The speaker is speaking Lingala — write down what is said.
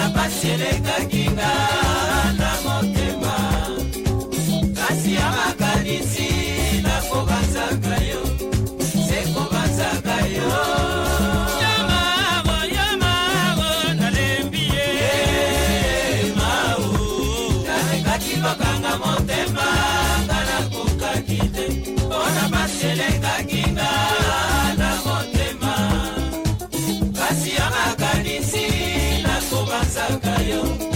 na pasi elekaki nga na motema kasi ya makanisi nakobanzaka yo sekobanzaka yo Bye-bye. saca